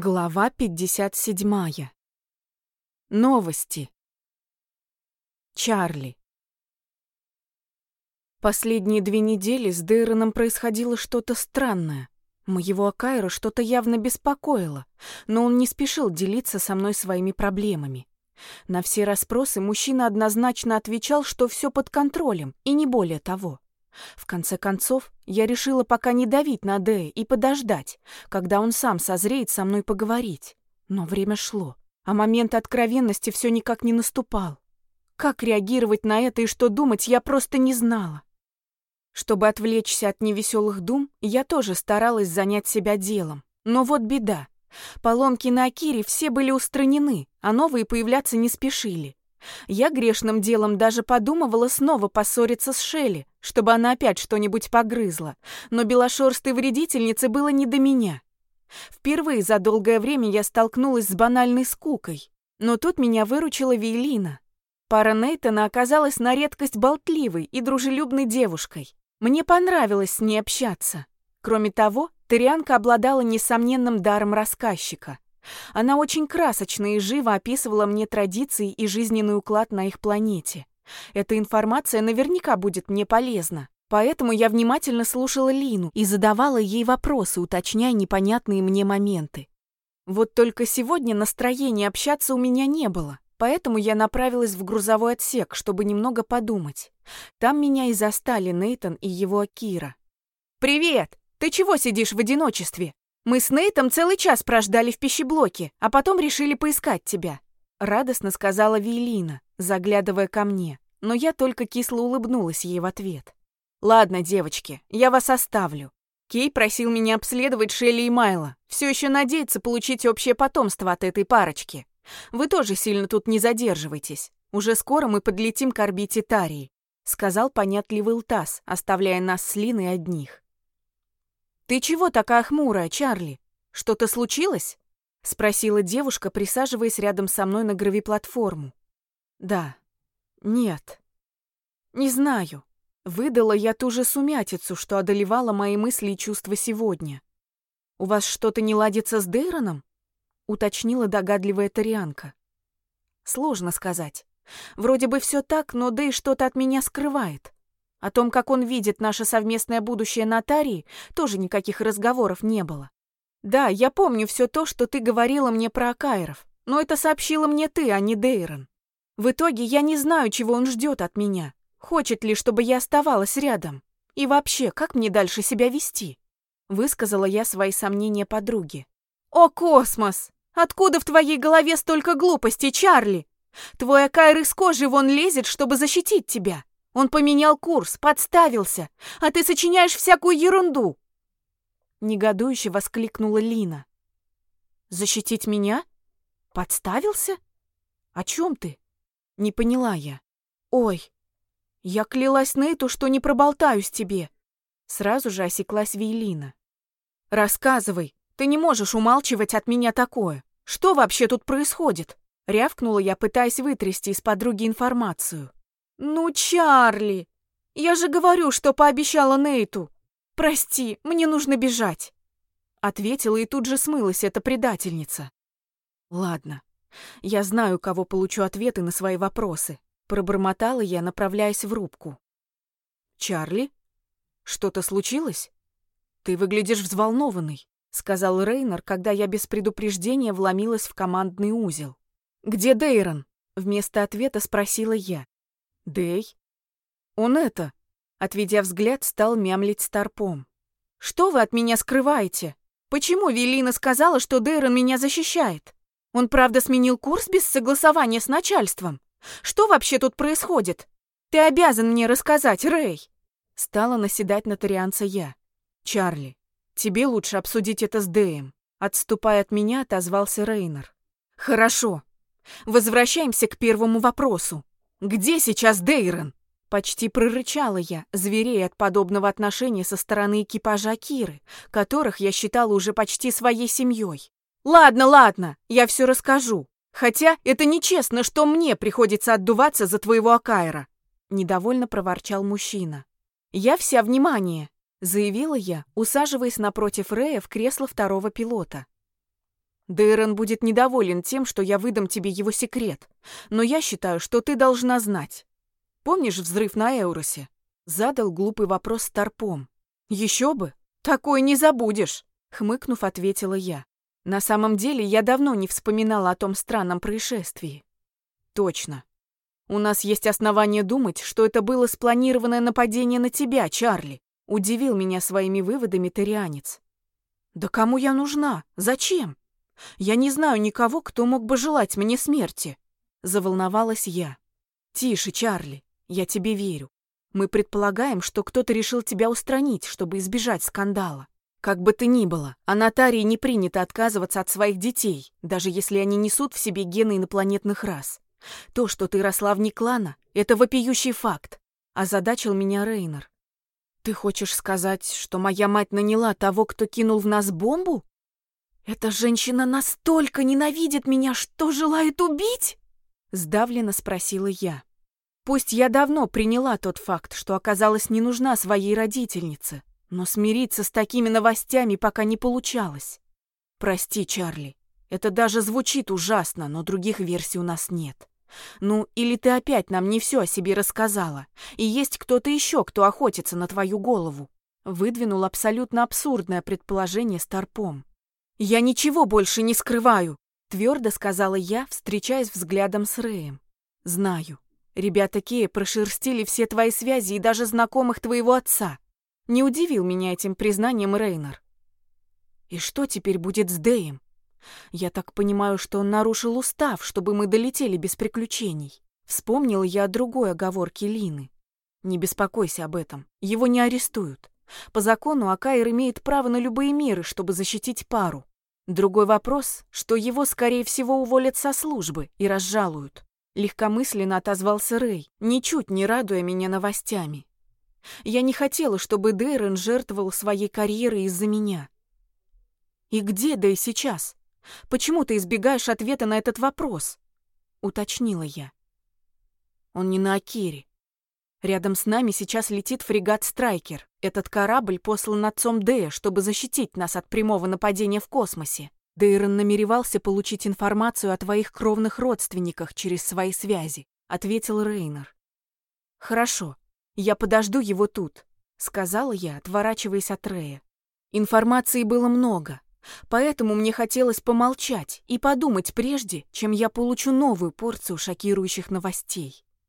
Глава 57. Новости. Чарли. Последние две недели с Дейроном происходило что-то странное. Моего Акайра что-то явно беспокоило, но он не спешил делиться со мной своими проблемами. На все расспросы мужчина однозначно отвечал, что все под контролем, и не более того. В конце концов, я решила пока не давить на Дэя и подождать, когда он сам созреет со мной поговорить. Но время шло, а момент откровенности все никак не наступал. Как реагировать на это и что думать, я просто не знала. Чтобы отвлечься от невеселых дум, я тоже старалась занять себя делом. Но вот беда. Поломки на Акире все были устранены, а новые появляться не спешили. Я грешным делом даже подумывала снова поссориться с Шелли, чтобы она опять что-нибудь погрызла, но белошерстой вредительнице было не до меня. Впервые за долгое время я столкнулась с банальной скукой, но тут меня выручила Вейлина. Пара Нейтана оказалась на редкость болтливой и дружелюбной девушкой. Мне понравилось с ней общаться. Кроме того, Тарианка обладала несомненным даром рассказчика. Она очень красочно и живо описывала мне традиции и жизненный уклад на их планете. Эта информация наверняка будет мне полезна. Поэтому я внимательно слушала Лину и задавала ей вопросы, уточняя непонятные мне моменты. Вот только сегодня настроения общаться у меня не было, поэтому я направилась в грузовой отсек, чтобы немного подумать. Там меня и застали Нейтон и его Акира. «Привет! Ты чего сидишь в одиночестве?» Мы с Нейтом целый час прождали в пищеблоке, а потом решили поискать тебя», — радостно сказала Вейлина, заглядывая ко мне, но я только кисло улыбнулась ей в ответ. «Ладно, девочки, я вас оставлю. Кей просил меня обследовать Шелли и Майла. Все еще надеется получить общее потомство от этой парочки. Вы тоже сильно тут не задерживайтесь. Уже скоро мы подлетим к орбите Тарии», — сказал понятливый Лтас, оставляя нас с Линой одних. «Ты чего такая хмурая, Чарли? Что-то случилось?» — спросила девушка, присаживаясь рядом со мной на гравиплатформу. «Да. Нет. Не знаю. Выдала я ту же сумятицу, что одолевала мои мысли и чувства сегодня. «У вас что-то не ладится с Дейроном?» — уточнила догадливая Тарианка. «Сложно сказать. Вроде бы все так, но Дэй что-то от меня скрывает. О том, как он видит наше совместное будущее на Тарии, тоже никаких разговоров не было. Да, я помню все то, что ты говорила мне про Акаиров, но это сообщила мне ты, а не Дейрон. В итоге я не знаю, чего он ждет от меня. Хочет ли, чтобы я оставалась рядом? И вообще, как мне дальше себя вести? Высказала я свои сомнения подруге. О, космос! Откуда в твоей голове столько глупостей, Чарли? Твой Акайр из кожи вон лезет, чтобы защитить тебя. Он поменял курс, подставился, а ты сочиняешь всякую ерунду!» Негодующе воскликнула Лина. «Защитить меня? Подставился? О чем ты?» Не поняла я. «Ой, я клялась Нейту, что не проболтаюсь тебе!» Сразу же осеклась Вейлина. «Рассказывай, ты не можешь умалчивать от меня такое. Что вообще тут происходит?» Рявкнула я, пытаясь вытрясти из подруги информацию. «Ну, Чарли! Я же говорю, что пообещала Нейту! Прости, мне нужно бежать!» Ответила и тут же смылась эта предательница. «Ладно, я знаю, кого получу ответы на свои вопросы», пробормотала я, направляясь в рубку. «Чарли? Что-то случилось? Ты выглядишь взволнованный», сказал Рейнер, когда я без предупреждения вломилась в командный узел. «Где Дейрон?» Вместо ответа спросила я. Дэй? Он это, отведя взгляд, стал мямлить старпом. Что вы от меня скрываете? Почему Велина сказала, что Дейрон меня защищает? Он правда сменил курс без согласования с начальством? Что вообще тут происходит? Ты обязан мне рассказать, Рэй. Стала наседать на Торианца я. Чарли, тебе лучше обсудить это с Дэем. Отступая от меня, отозвался Рейнер. Хорошо. Возвращаемся к первому вопросу. Где сейчас Дейрон?» Почти прорычала я, зверея от подобного отношения со стороны экипажа Акиры, которых я считала уже почти своей семьей. «Ладно, ладно, я все расскажу. Хотя это нечестно, что мне приходится отдуваться за твоего Акайра», недовольно проворчал мужчина. «Я вся внимание», заявила я, усаживаясь напротив Рея в кресло второго пилота. Дейрон будет недоволен тем, что я выдам тебе его секрет, но я считаю, что ты должна знать. Помнишь взрыв на Эуросе? Задал глупый вопрос Старпом. Еще бы, такое не забудешь, хмыкнув, ответила я. На самом деле, я давно не вспоминала о том странном происшествии. Точно. У нас есть основания думать, что это было спланированное нападение на тебя, Чарли. Удивил меня своими выводами Торианец. Да кому я нужна? Зачем? Я не знаю никого, кто мог бы желать мне смерти. Заволновалась я. Тише, Чарли, я тебе верю. Мы предполагаем, что кто-то решил тебя устранить, чтобы избежать скандала. Как бы то ни было, а нотарии не принято отказываться от своих детей, даже если они несут в себе гены инопланетных рас. То, что ты росла вне клана, это вопиющий факт. Озадачил меня Рейнер. Ты хочешь сказать, что моя мать наняла того, кто кинул в нас бомбу? Эта женщина настолько ненавидит меня, что желает убить? Сдавленно спросила я. Пусть я давно приняла тот факт, что оказалась не нужна своей родительнице, но смириться с такими новостями пока не получалось. Прости, Чарли, это даже звучит ужасно, но других версий у нас нет. Ну, или ты опять нам не все о себе рассказала, и есть кто-то еще, кто охотится на твою голову. Выдвинул абсолютно абсурдное предположение Старпом. «Я ничего больше не скрываю», — твердо сказала я, встречаясь взглядом с Рэем. «Знаю. Ребята Кея прошерстили все твои связи и даже знакомых твоего отца. Не удивил меня этим признанием Рейнер. И что теперь будет с Дэем? Я так понимаю, что он нарушил устав, чтобы мы долетели без приключений. Вспомнил я о другой оговорке Лины. Не беспокойся об этом, его не арестуют. По закону Акаир имеет право на любые меры, чтобы защитить пару. Другой вопрос, что его, скорее всего, уволят со службы и разжалуют. Легкомысленно отозвался Рэй, ничуть не радуя меня новостями. Я не хотела, чтобы Дейрон жертвовал своей карьерой из-за меня. И где Дэй сейчас? Почему ты избегаешь ответа на этот вопрос? Уточнила я. Он не на Акире. Рядом с нами сейчас летит фрегат «Страйкер». Этот корабль послан отцом Дэя, чтобы защитить нас от прямого нападения в космосе. Дейрон намеревался получить информацию о твоих кровных родственниках через свои связи, ответил Рейнер. Хорошо, я подожду его тут, сказала я, отворачиваясь от Рея. Информации было много, поэтому мне хотелось помолчать и подумать прежде, чем я получу новую порцию шокирующих новостей.